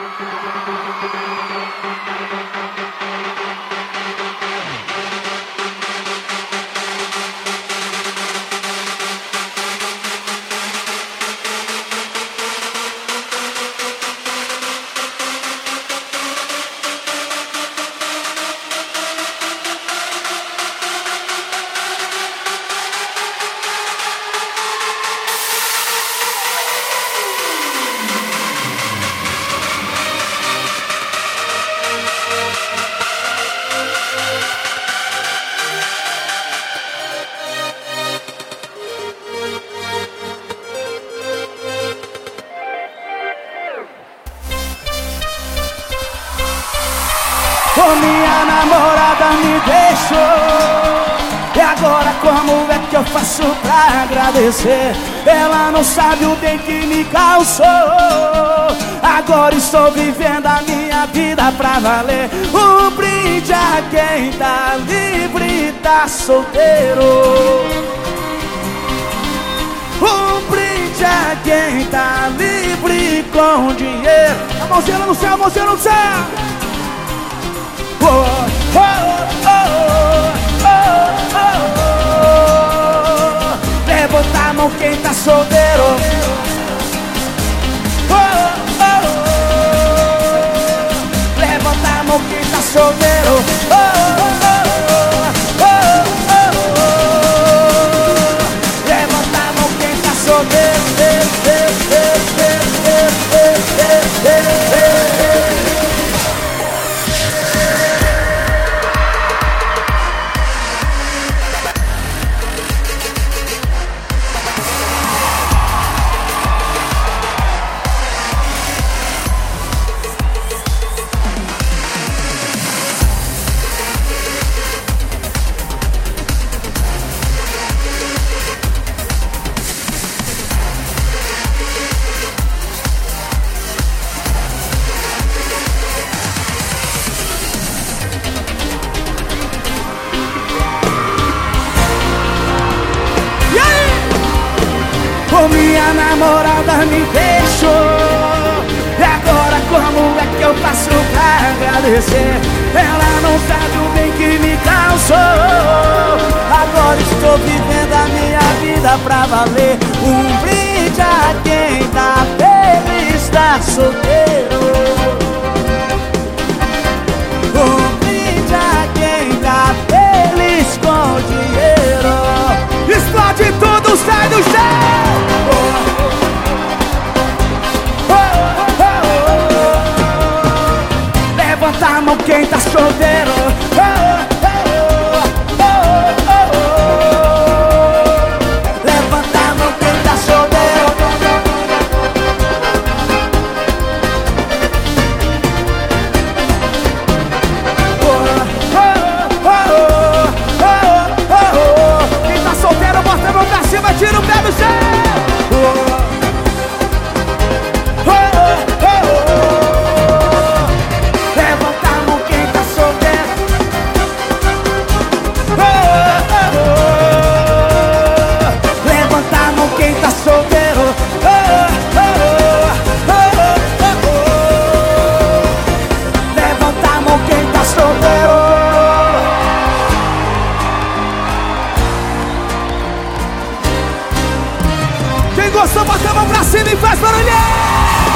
Thank you. Oh, minha namorada me deixou. E agora como é que eu faço pra agradecer? Ela não sabe o bem que me causou. Agora estou vivendo a minha vida pra valer. Um brinde a quem tá livre e tá solteiro. Um brinde a quem tá livre com dinheiro. A mãozinha no céu, a mãozinha no céu Levanta a mão quem tá solteiro Levanta a mão quem tá solteiro minha namorada me deixou. E agora como é que eu faço pra agradecer? Ela não sabe o bem que me causou. Agora estou vivendo a minha vida pra valer. Um brinde a quem tá feliz, tá solteiro Mão quem tá solteiro gostou, bota a mão pra cima e faz barulho!